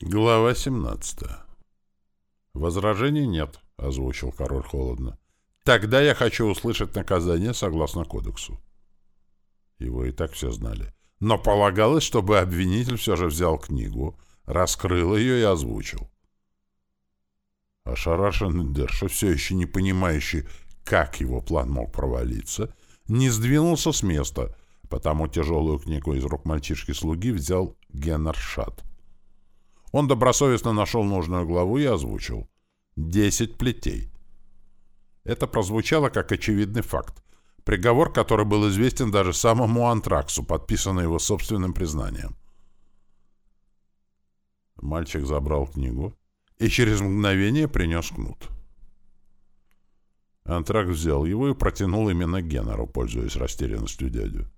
Глава 17. «Возражений нет», — озвучил король холодно. «Тогда я хочу услышать наказание согласно кодексу». Его и так все знали. Но полагалось, чтобы обвинитель все же взял книгу, раскрыл ее и озвучил. Ошарашенный Дерша, все еще не понимающий, как его план мог провалиться, не сдвинулся с места, потому тяжелую книгу из рук мальчишки-слуги взял Геннер. Он добросовестно нашел нужную главу и озвучил. «Десять плетей». Это прозвучало как очевидный факт. Приговор, который был известен даже самому Антраксу, подписанный его собственным признанием. Мальчик забрал книгу и через мгновение принес кнут. Антракс взял его и протянул именно Генеру, пользуясь растерянностью дядю.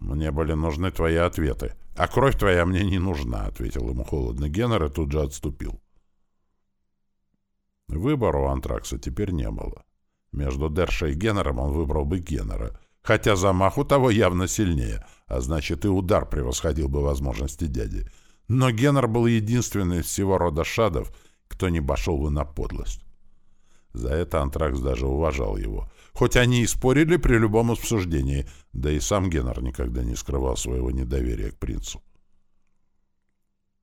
«Мне были нужны твои ответы, а кровь твоя мне не нужна», — ответил ему холодно Геннер и тут же отступил. Выбора у Антракса теперь не было. Между Дершей и Геннером он выбрал бы Геннера, хотя замах у того явно сильнее, а значит и удар превосходил бы возможности дяди. Но Геннер был единственный из всего рода шадов, кто не пошел бы на подлость. За это Антракс даже уважал его, хоть они и спорили при любом обсуждении, да и сам Геннер никогда не скрывал своего недоверия к принцу.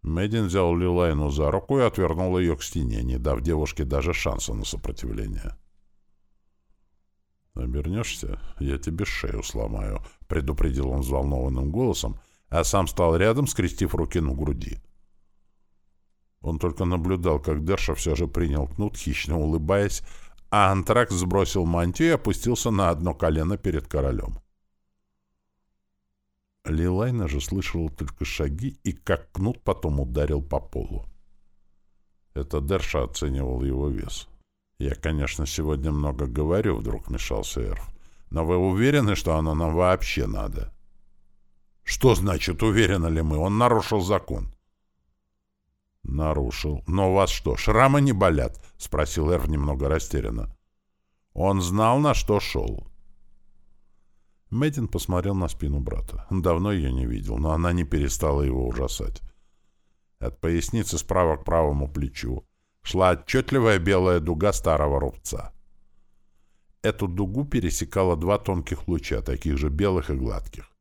Мэддин взял Лилайну за руку и отвернул ее к стене, не дав девушке даже шанса на сопротивление. «Обернешься, я тебе шею сломаю», — предупредил он взволнованным голосом, а сам стал рядом, скрестив руки на груди. Он только наблюдал, как Дерша все же принял кнут, хищно улыбаясь, а Антракс сбросил мантию и опустился на одно колено перед королем. Лилайна же слышала только шаги и как кнут потом ударил по полу. Это Дерша оценивал его вес. «Я, конечно, сегодня много говорю», — вдруг мешался Эрф. «Но вы уверены, что оно нам вообще надо?» «Что значит, уверены ли мы? Он нарушил закон». «Нарушил. Но у вас что, шрамы не болят?» — спросил Эрв немного растерянно. Он знал, на что шел. Мэддин посмотрел на спину брата. Давно ее не видел, но она не перестала его ужасать. От поясницы справа к правому плечу шла отчетливая белая дуга старого рубца. Эту дугу пересекало два тонких луча, таких же белых и гладких.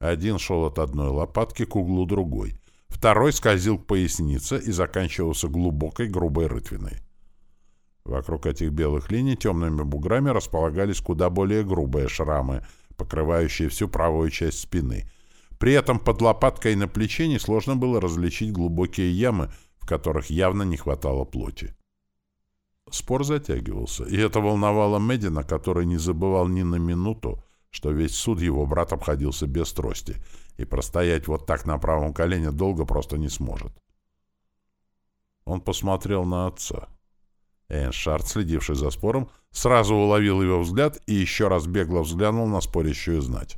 Один шел от одной лопатки к углу другой, Второй скользил к пояснице и заканчивался глубокой грубой рытвиной. Вокруг этих белых линий темными буграми располагались куда более грубые шрамы, покрывающие всю правую часть спины. При этом под лопаткой на плече несложно было различить глубокие ямы, в которых явно не хватало плоти. Спор затягивался, и это волновало Медина, который не забывал ни на минуту, что весь суд его брат обходился без трости, и простоять вот так на правом колене долго просто не сможет. Он посмотрел на отца. Эйншард, следивший за спором, сразу уловил его взгляд и еще раз бегло взглянул на спорящую знать.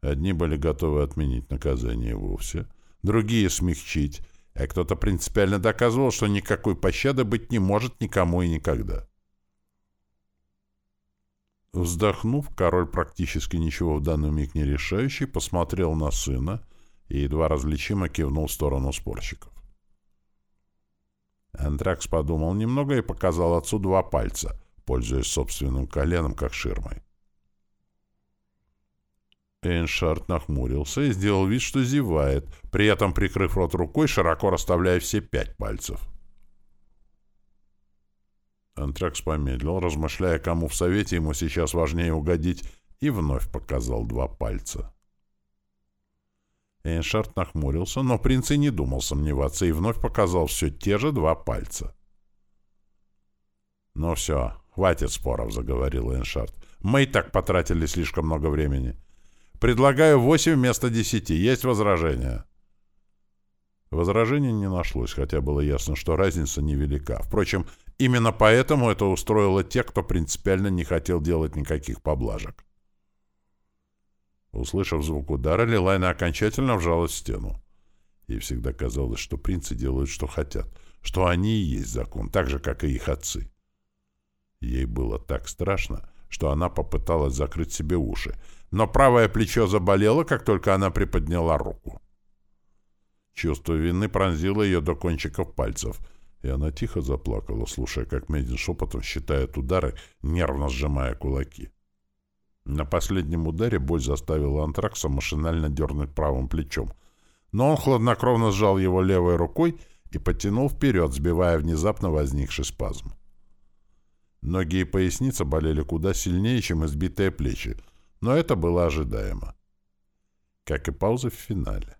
Одни были готовы отменить наказание вовсе, другие — смягчить, а кто-то принципиально доказывал, что никакой пощады быть не может никому и никогда. Вздохнув, король, практически ничего в данный миг не решающий, посмотрел на сына и едва различимо кивнул в сторону спорщиков. Антракс подумал немного и показал отцу два пальца, пользуясь собственным коленом как ширмой. Эйншард нахмурился и сделал вид, что зевает, при этом прикрыв рот рукой, широко расставляя все пять пальцев. Антракс помедлил, размышляя, кому в совете ему сейчас важнее угодить, и вновь показал два пальца. Эйншард нахмурился, но принц и не думал сомневаться, и вновь показал все те же два пальца. «Ну все, хватит споров», — заговорил Эйншард. «Мы и так потратили слишком много времени. Предлагаю восемь вместо десяти. Есть возражения?» Возражений не нашлось, хотя было ясно, что разница невелика. Впрочем, Именно поэтому это устроило тех, кто принципиально не хотел делать никаких поблажек. Услышав звук удара, Лилайна окончательно вжалась в стену. Ей всегда казалось, что принцы делают, что хотят, что они и есть закон, так же, как и их отцы. Ей было так страшно, что она попыталась закрыть себе уши, но правое плечо заболело, как только она приподняла руку. Чувство вины пронзило ее до кончиков пальцев, и она тихо заплакала, слушая, как Медин шепотом считает удары, нервно сжимая кулаки. На последнем ударе боль заставила Антракса машинально дернуть правым плечом, но он хладнокровно сжал его левой рукой и потянул вперед, сбивая внезапно возникший спазм. Ноги и поясница болели куда сильнее, чем избитые плечи, но это было ожидаемо. Как и пауза в финале.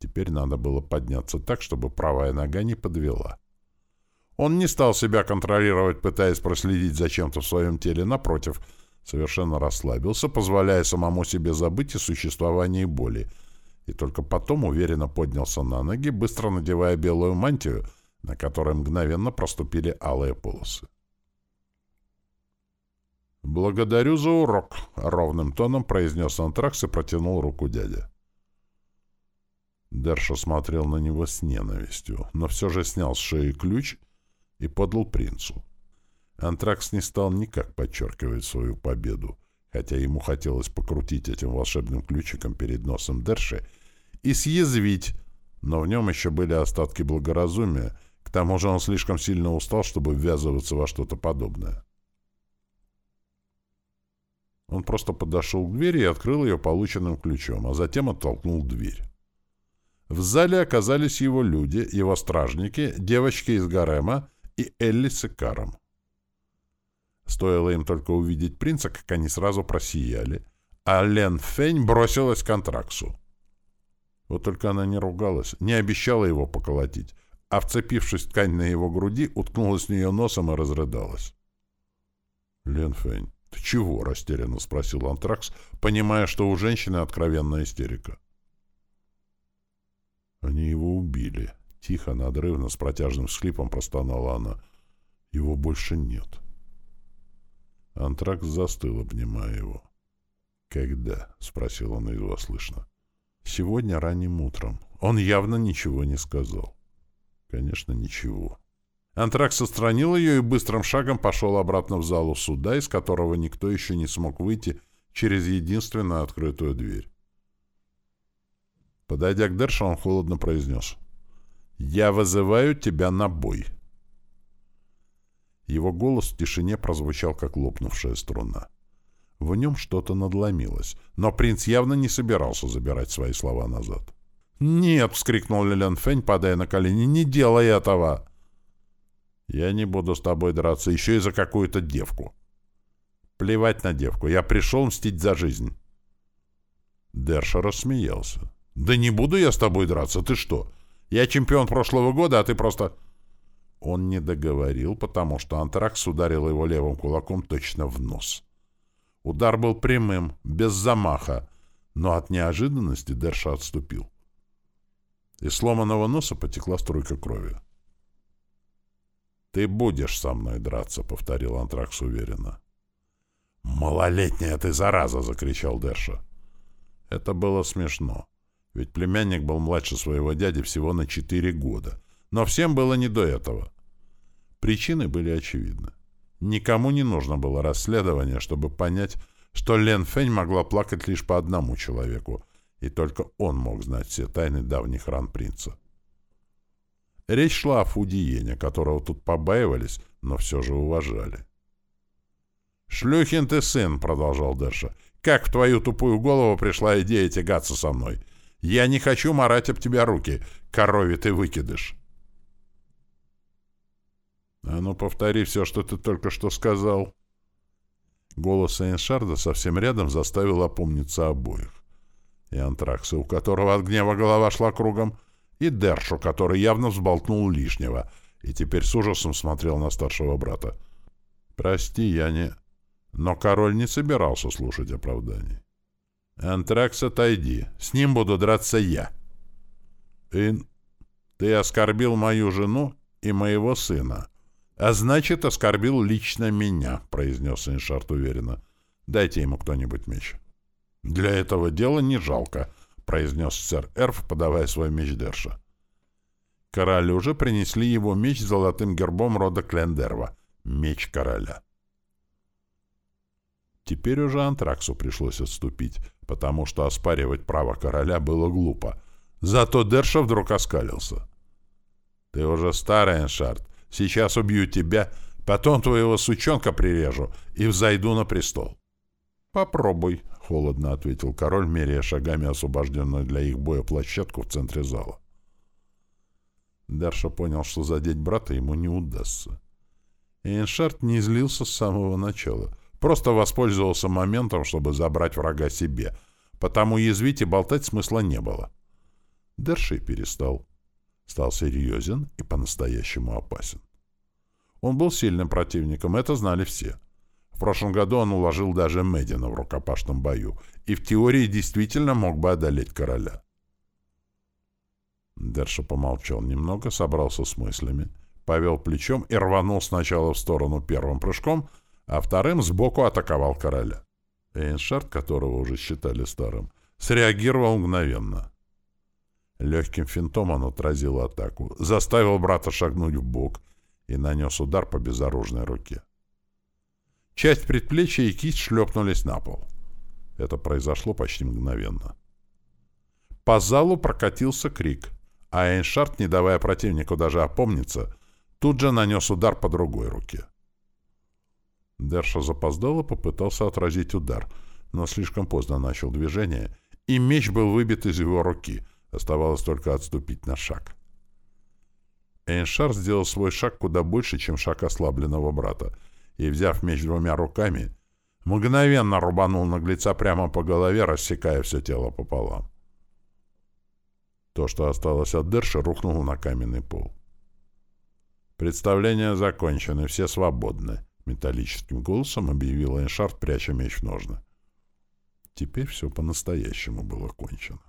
Теперь надо было подняться так, чтобы правая нога не подвела. Он не стал себя контролировать, пытаясь проследить за чем-то в своем теле, напротив, совершенно расслабился, позволяя самому себе забыть о существовании боли, и только потом уверенно поднялся на ноги, быстро надевая белую мантию, на которой мгновенно проступили алые полосы. «Благодарю за урок», — ровным тоном произнес антракс и протянул руку дядя. Дерша смотрел на него с ненавистью, но все же снял с шеи ключ и подал принцу. Антракс не стал никак подчеркивать свою победу, хотя ему хотелось покрутить этим волшебным ключиком перед носом Дерши и съязвить, но в нем еще были остатки благоразумия, к тому же он слишком сильно устал, чтобы ввязываться во что-то подобное. Он просто подошел к двери и открыл ее полученным ключом, а затем оттолкнул дверь. В зале оказались его люди, его стражники, девочки из гарема и Элли с Икаром. Стоило им только увидеть принца, как они сразу просияли, а Лен Фень бросилась к контраксу. Вот только она не ругалась, не обещала его поколотить, а, вцепившись ткань на его груди, уткнулась в нее носом и разрыдалась. «Лен Фень, ты чего?» — растерянно спросил Антракс, понимая, что у женщины откровенная истерика. Они его убили. Тихо, надрывно, с протяжным всхлипом простонала она. Его больше нет. Антракс застыл, обнимая его. «Когда?» — спросил он едва слышно. «Сегодня ранним утром. Он явно ничего не сказал». «Конечно, ничего». Антракс отстранил ее и быстрым шагом пошел обратно в залу суда, из которого никто еще не смог выйти через единственную открытую дверь. Подойдя к Дершу, он холодно произнес. «Я вызываю тебя на бой». Его голос в тишине прозвучал, как лопнувшая струна. В нем что-то надломилось, но принц явно не собирался забирать свои слова назад. «Нет!» — вскрикнул Лилен Фень, падая на колени. «Не делай этого!» «Я не буду с тобой драться еще и за какую-то девку». «Плевать на девку. Я пришел мстить за жизнь». Дерша рассмеялся. «Да не буду я с тобой драться, ты что? Я чемпион прошлого года, а ты просто...» Он не договорил, потому что Антракс ударил его левым кулаком точно в нос. Удар был прямым, без замаха, но от неожиданности Дерша отступил. Из сломанного носа потекла струйка крови. «Ты будешь со мной драться», — повторил Антракс уверенно. «Малолетняя ты зараза!» — закричал Дерша. Это было смешно ведь племянник был младше своего дяди всего на четыре года. Но всем было не до этого. Причины были очевидны. Никому не нужно было расследование, чтобы понять, что Лен Фень могла плакать лишь по одному человеку, и только он мог знать все тайны давних ран принца. Речь шла о Фудиене, которого тут побаивались, но все же уважали. «Шлюхин ты сын», — продолжал Дерша. «Как в твою тупую голову пришла идея тягаться со мной? Я не хочу марать об тебя руки, корове ты выкидыш. А ну, повтори все, что ты только что сказал. Голос Эйншарда совсем рядом заставил опомниться обоих. И Антракса, у которого от гнева голова шла кругом, и Дершу, который явно взболтнул лишнего, и теперь с ужасом смотрел на старшего брата. «Прости, я не...» Но король не собирался слушать оправданий. «Антракс, отойди. С ним буду драться я». «Ты... ты оскорбил мою жену и моего сына. А значит, оскорбил лично меня», — произнес Иншарт уверенно. «Дайте ему кто-нибудь меч». «Для этого дела не жалко», — произнес сэр Эрф, подавая свой меч Дерша. Королю же принесли его меч с золотым гербом рода Клендерва — меч короля. Теперь уже Антраксу пришлось отступить, потому что оспаривать право короля было глупо, Зато Дерша вдруг оскалился. «Ты уже старый, Эншард. Сейчас убью тебя, потом твоего сучонка прирежу и взойду на престол». «Попробуй», — холодно ответил король, меряя шагами освобожденную для их боя площадку в центре зала. Дарша понял, что задеть брата ему не удастся. Эйншард не злился с самого начала. Просто воспользовался моментом, чтобы забрать врага себе. Потому язвить и болтать смысла не было. Дерши перестал. Стал серьезен и по-настоящему опасен. Он был сильным противником, это знали все. В прошлом году он уложил даже Медина в рукопашном бою и в теории действительно мог бы одолеть короля. Дерша помолчал немного, собрался с мыслями, повел плечом и рванул сначала в сторону первым прыжком, а вторым сбоку атаковал короля. Эйншард, которого уже считали старым, среагировал мгновенно. Легким финтом он отразил атаку, заставил брата шагнуть в бок и нанес удар по безоружной руке. Часть предплечья и кисть шлепнулись на пол. Это произошло почти мгновенно. По залу прокатился крик, а Эйншард, не давая противнику даже опомниться, тут же нанес удар по другой руке. Дерша запоздало попытался отразить удар, но слишком поздно начал движение, и меч был выбит из его руки — Оставалось только отступить на шаг. Эйншар сделал свой шаг куда больше, чем шаг ослабленного брата, и, взяв меч двумя руками, мгновенно рубанул наглеца прямо по голове, рассекая все тело пополам. То, что осталось от Дерши, рухнуло на каменный пол. «Представление закончено, все свободны», — металлическим голосом объявил Эйншард, пряча меч в ножны. Теперь все по-настоящему было кончено.